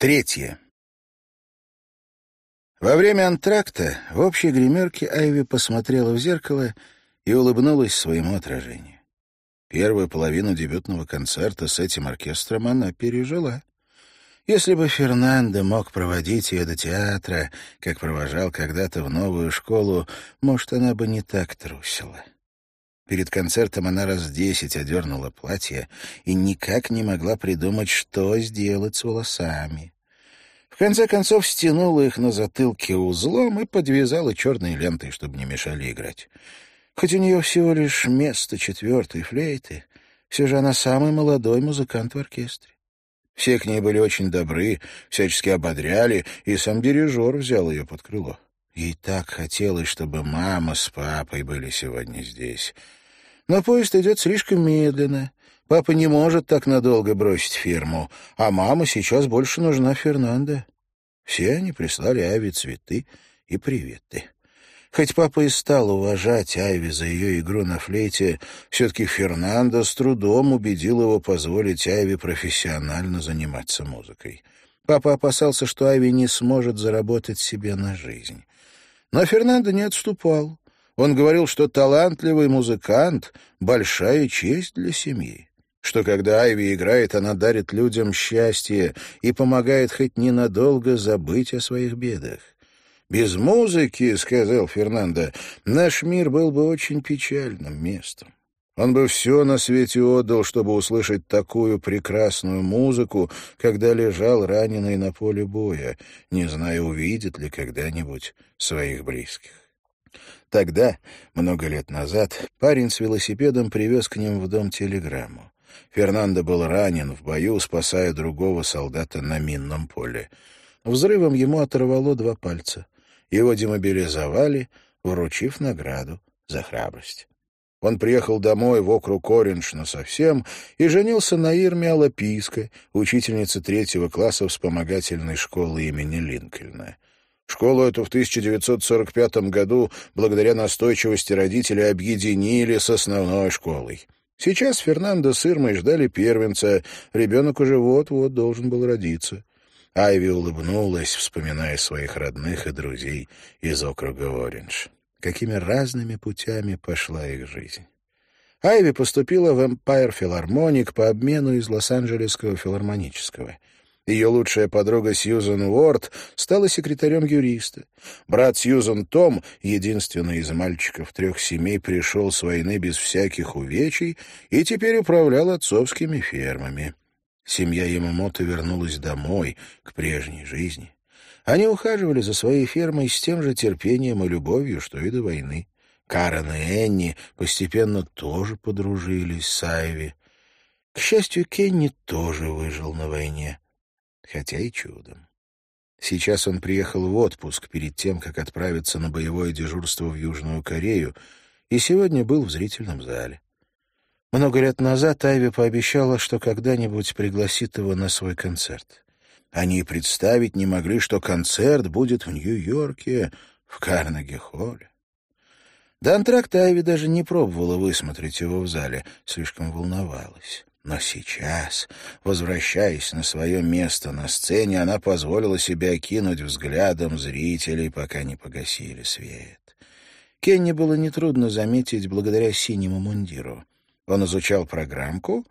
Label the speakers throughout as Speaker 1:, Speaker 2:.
Speaker 1: Третье. Во время антракта в общей гримерке Айви посмотрела в зеркало и улыбнулась своему отражению. Первую половину дебютного концерта с этим оркестром она пережила. Если бы Фернандо мог проводить ее до театра, как провожал когда-то в новую школу, может, она бы не так трусила. Перед концертом она раз десять одернула платье и никак не могла придумать, что сделать с волосами. В конце концов стянула их на затылке узлом и подвязала черной лентой, чтобы не мешали играть. Хоть у нее всего лишь место четвертой флейты, все же она самый молодой музыкант в оркестре. Все к ней были очень добры, всячески ободряли, и сам дирижер взял ее под крыло. Ей так хотелось, чтобы мама с папой были сегодня здесь. Но поезд идет слишком медленно. Папа не может так надолго бросить ферму, а мама сейчас больше нужна Фернандо. Все они прислали Ави цветы и приветы. Хоть папа и стал уважать Айви за ее игру на флейте, все-таки Фернандо с трудом убедил его позволить Айви профессионально заниматься музыкой. Папа опасался, что Айви не сможет заработать себе на жизнь. Но Фернандо не отступал. Он говорил, что талантливый музыкант — большая честь для семьи, что когда Айви играет, она дарит людям счастье и помогает хоть ненадолго забыть о своих бедах. «Без музыки, — сказал Фернандо, — наш мир был бы очень печальным местом. Он бы все на свете отдал, чтобы услышать такую прекрасную музыку, когда лежал раненый на поле боя, не зная, увидит ли когда-нибудь своих близких. Тогда, много лет назад, парень с велосипедом привез к ним в дом телеграмму. Фернандо был ранен в бою, спасая другого солдата на минном поле. Взрывом ему оторвало два пальца. Его демобилизовали, вручив награду за храбрость. Он приехал домой в округ Ориндж насовсем и женился на Ирме Алапийской, учительнице третьего класса вспомогательной школы имени Линкольна. Школу эту в 1945 году, благодаря настойчивости родителей, объединили с основной школой. Сейчас Фернандо с Ирмой ждали первенца, ребенок уже вот-вот должен был родиться. Айви улыбнулась, вспоминая своих родных и друзей из округа Ориндж. Какими разными путями пошла их жизнь. Айви поступила в Empire Philharmonic по обмену из Лос-Анджелесского филармонического — ее лучшая подруга Сьюзен Уорд стала секретарем юриста. Брат Сьюзен Том, единственный из мальчиков трех семей, пришел с войны без всяких увечий и теперь управлял отцовскими фермами. Семья Ямамото вернулась домой, к прежней жизни. Они ухаживали за своей фермой с тем же терпением и любовью, что и до войны. Карен и Энни постепенно тоже подружились с Айви. К счастью, Кенни тоже выжил на войне хотя и чудом. Сейчас он приехал в отпуск перед тем, как отправиться на боевое дежурство в Южную Корею, и сегодня был в зрительном зале. Много лет назад Айви пообещала, что когда-нибудь пригласит его на свой концерт. Они представить не могли, что концерт будет в Нью-Йорке, в Карнеги-холле. До антракта Айви даже не пробовала высмотреть его в зале, слишком волновалась. Но сейчас, возвращаясь на свое место на сцене, она позволила себе окинуть взглядом зрителей, пока не погасили свет. Кенни было нетрудно заметить благодаря синему мундиру. Он изучал программку,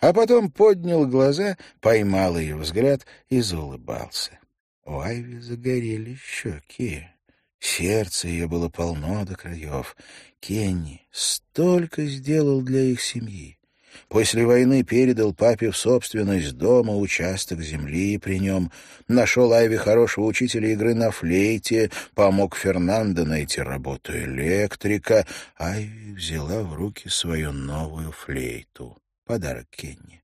Speaker 1: а потом поднял глаза, поймал ее взгляд и заулыбался. У Айви загорели щеки. Сердце ее было полно до краев. Кенни столько сделал для их семьи. После войны передал папе в собственность дома участок земли при нем, нашел Айви хорошего учителя игры на флейте, помог Фернандо найти работу электрика. Айви взяла в руки свою новую флейту. Подарок Кенни.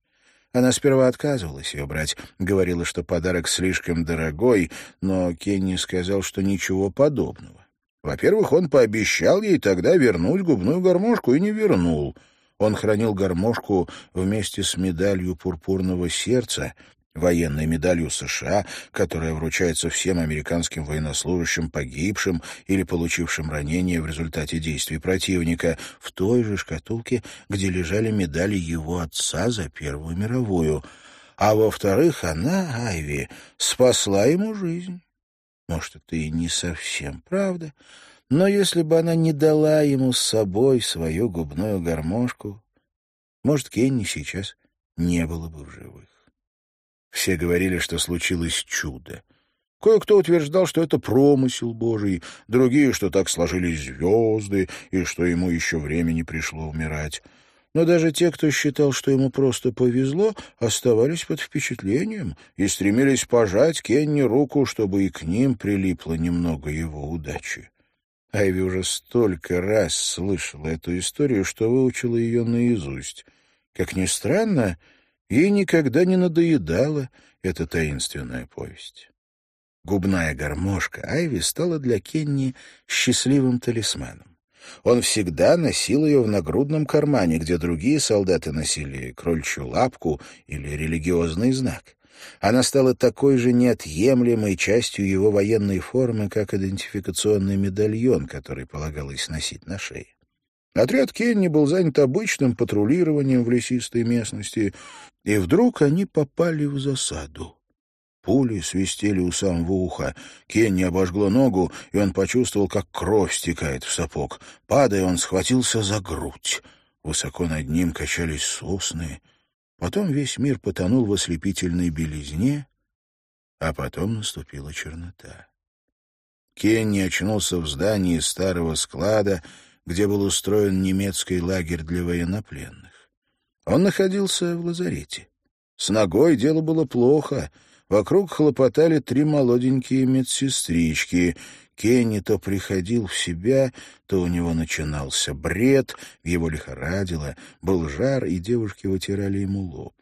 Speaker 1: Она сперва отказывалась ее брать, говорила, что подарок слишком дорогой, но Кенни сказал, что ничего подобного. Во-первых, он пообещал ей тогда вернуть губную гармошку и не вернул — он хранил гармошку вместе с медалью пурпурного сердца, военной медалью США, которая вручается всем американским военнослужащим, погибшим или получившим ранения в результате действий противника, в той же шкатулке, где лежали медали его отца за Первую мировую. а во-вторых, она, Айви, спасла ему жизнь. Может, это и не совсем правда, но если бы она не дала ему с собой свою губную гармошку, может, Кенни сейчас не было бы в живых. Все говорили, что случилось чудо. Кое-кто утверждал, что это промысел Божий, другие, что так сложились звезды, и что ему еще времени пришло умирать. Но даже те, кто считал, что ему просто повезло, оставались под впечатлением и стремились пожать Кенни руку, чтобы и к ним прилипло немного его удачи. Айви уже столько раз слышала эту историю, что выучила ее наизусть. Как ни странно, ей никогда не надоедала эта таинственная повесть. Губная гармошка Айви стала для Кенни счастливым талисманом. Он всегда носил ее в нагрудном кармане, где другие солдаты носили крольчью лапку или религиозный знак. Она стала такой же неотъемлемой частью его военной формы, как идентификационный медальон, который полагалось носить на шее. Отряд Кенни был занят обычным патрулированием в лесистой местности, и вдруг они попали в засаду. Пули свистели у самого уха. Кенни обожгло ногу, и он почувствовал, как кровь стекает в сапог. Падая, он схватился за грудь. Высоко над ним качались сосны. Потом весь мир потонул в ослепительной белизне, а потом наступила чернота. Кенни очнулся в здании старого склада, где был устроен немецкий лагерь для военнопленных. Он находился в лазарете. С ногой дело было плохо. Вокруг хлопотали три молоденькие медсестрички. Кенни то приходил в себя, то у него начинался бред, его лихорадило, был жар, и девушки вытирали ему лоб.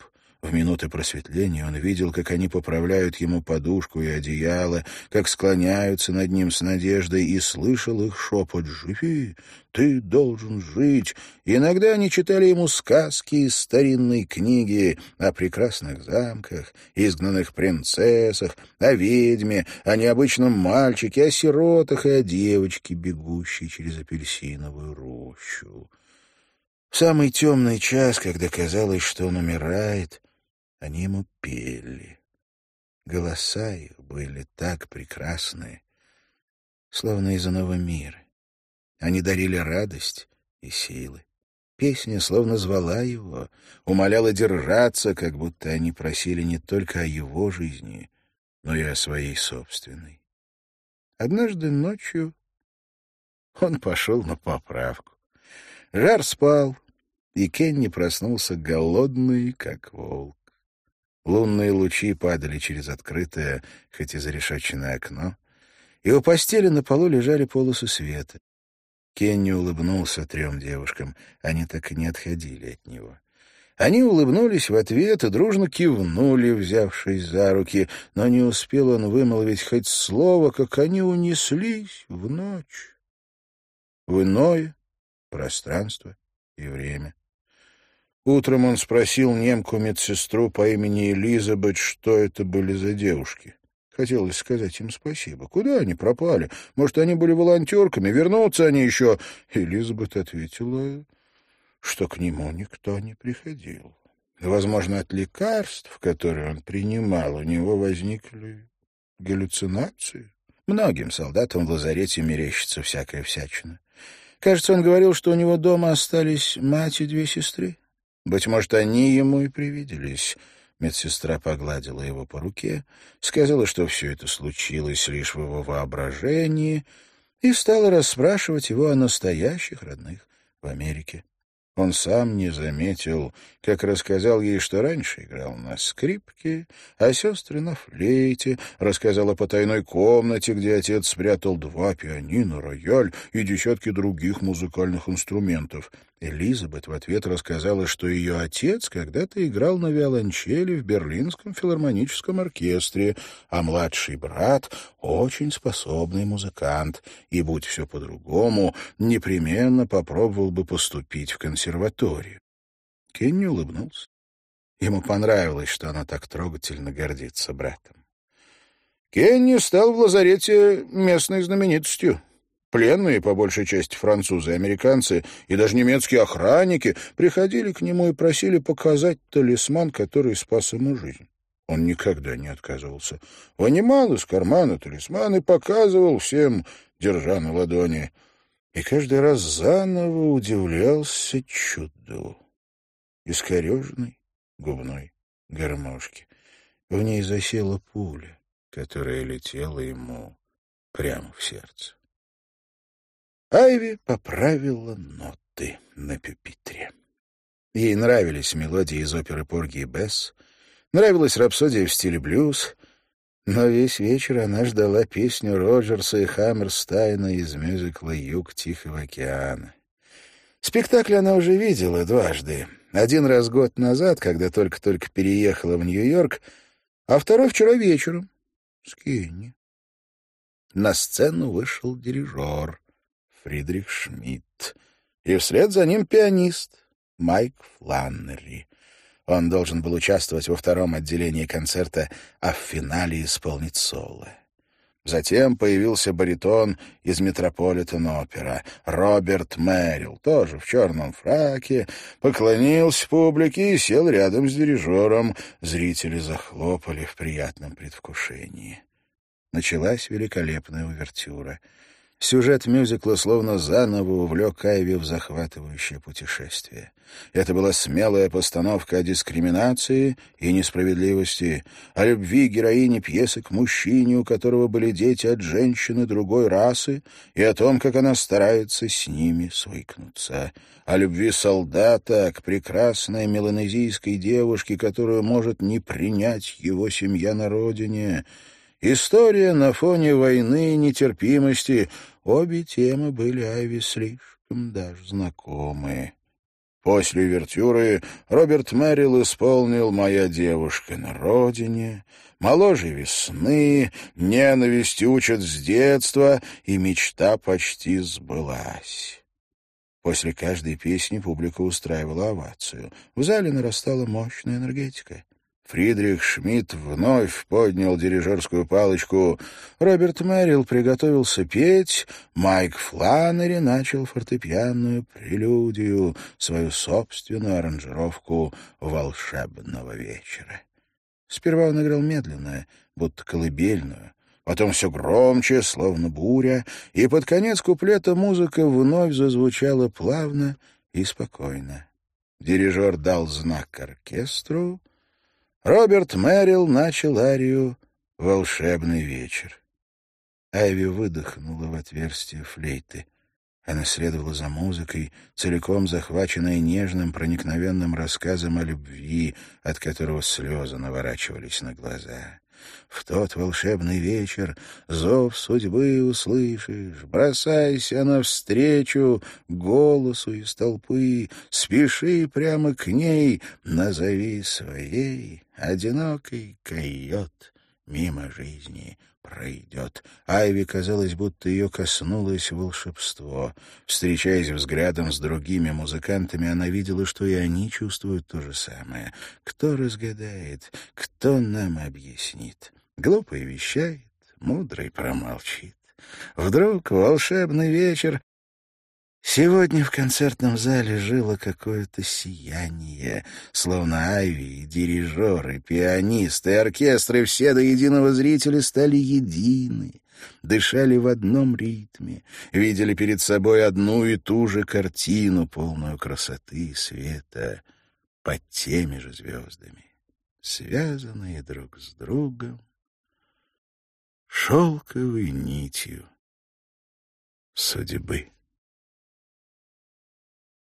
Speaker 1: В минуты просветления он видел, как они поправляют ему подушку и одеяло, как склоняются над ним с надеждой, и слышал их шепот «Живи! Ты должен жить!» иногда они читали ему сказки из старинной книги о прекрасных замках, изгнанных принцессах, о ведьме, о необычном мальчике, о сиротах и о девочке, бегущей через апельсиновую рощу. В самый темный час, когда казалось, что он умирает, они ему пели. Голоса их были так прекрасны, словно из иного мира. Они дарили радость и силы. Песня словно звала его, умоляла держаться, как будто они просили не только о его жизни, но и о своей собственной. Однажды ночью он пошел на поправку. Жар спал, и Кенни проснулся голодный, как волк. Лунные лучи падали через открытое, хоть и зарешоченное окно, и у постели на полу лежали полосы света. Кенни улыбнулся трем девушкам, они так и не отходили от него. Они улыбнулись в ответ и дружно кивнули, взявшись за руки, но не успел он вымолвить хоть слово, как они унеслись в ночь, в иное пространство и время. Утром он спросил немку-медсестру по имени Элизабет, что это были за девушки. Хотелось сказать им спасибо. Куда они пропали? Может, они были волонтерками? Вернутся они еще? Элизабет ответила, что к нему никто не приходил. Возможно, от лекарств, которые он принимал, у него возникли галлюцинации. Многим солдатам в лазарете мерещится всякая всячина. Кажется, он говорил, что у него дома остались мать и две сестры. Быть может, они ему и привиделись. Медсестра погладила его по руке, сказала, что все это случилось лишь в его воображении, и стала расспрашивать его о настоящих родных в Америке. Он сам не заметил, как рассказал ей, что раньше играл на скрипке, а сестры на флейте, рассказал о потайной комнате, где отец спрятал два пианино, рояль и десятки других музыкальных инструментов. Элизабет в ответ рассказала, что ее отец когда-то играл на виолончели в Берлинском филармоническом оркестре, а младший брат — очень способный музыкант, и, будь все по-другому, непременно попробовал бы поступить в консерваторию. Кенни улыбнулся. Ему понравилось, что она так трогательно гордится братом. Кенни стал в лазарете местной знаменитостью. Пленные, по большей части французы американцы, и даже немецкие охранники приходили к нему и просили показать талисман, который спас ему жизнь. Он никогда не отказывался. Вынимал из кармана талисман и показывал всем, держа на ладони. И каждый раз заново удивлялся чуду. Искореженной губной гармошки. В ней засела пуля, которая летела ему прямо в сердце. Айви поправила ноты на пюпитре. Ей нравились мелодии из оперы «Порги и Бесс», нравилась рапсодия в стиле блюз, но весь вечер она ждала песню Роджерса и Хаммерстайна из мюзикла «Юг Тихого океана». Спектакль она уже видела дважды. Один раз год назад, когда только-только переехала в Нью-Йорк, а второй вчера вечером с Кенни. На сцену вышел дирижер — Фридрих Шмидт, и вслед за ним пианист Майк Фланнери. Он должен был участвовать во втором отделении концерта, а в финале исполнить соло. Затем появился баритон из Метрополитен-опера Роберт Мэрил, тоже в черном фраке, поклонился публике и сел рядом с дирижером. Зрители захлопали в приятном предвкушении. Началась великолепная увертюра — Сюжет мюзикла словно заново увлек Айви в захватывающее путешествие. Это была смелая постановка о дискриминации и несправедливости, о любви героини пьесы к мужчине, у которого были дети от женщины другой расы, и о том, как она старается с ними свыкнуться, о любви солдата к прекрасной меланезийской девушке, которую может не принять его семья на родине — История на фоне войны и нетерпимости. Обе темы были Айви слишком даже знакомы. После вертюры Роберт Мэрил исполнил «Моя девушка на родине», «Моложе весны», «Ненависть учат с детства», и мечта почти сбылась. После каждой песни публика устраивала овацию. В зале нарастала мощная энергетика. Фридрих Шмидт вновь поднял дирижерскую палочку. Роберт Мэрил приготовился петь. Майк Фланнери начал фортепианную прелюдию, свою собственную аранжировку волшебного вечера. Сперва он играл медленно, будто колыбельную, потом все громче, словно буря, и под конец куплета музыка вновь зазвучала плавно и спокойно. Дирижер дал знак оркестру — Роберт Мэрил начал арию «Волшебный вечер». Айви выдохнула в отверстие флейты. Она следовала за музыкой, целиком захваченная нежным, проникновенным рассказом о любви, от которого слезы наворачивались на глаза. В тот волшебный вечер зов судьбы услышишь, бросайся навстречу голосу из толпы, спеши прямо к ней, назови своей одинокий койот мимо жизни пройдет. Айви казалось, будто ее коснулось волшебство. Встречаясь взглядом с другими музыкантами, она видела, что и они чувствуют то же самое. Кто разгадает, кто нам объяснит? Глупый вещает, мудрый промолчит. Вдруг волшебный вечер Сегодня в концертном зале жило какое-то сияние, словно Айви, дирижеры, пианисты, оркестры, все до единого зрителя стали едины, дышали в одном ритме, видели перед собой одну и ту же картину, полную красоты и света, под теми же звездами, связанные друг с другом шелковой нитью судьбы.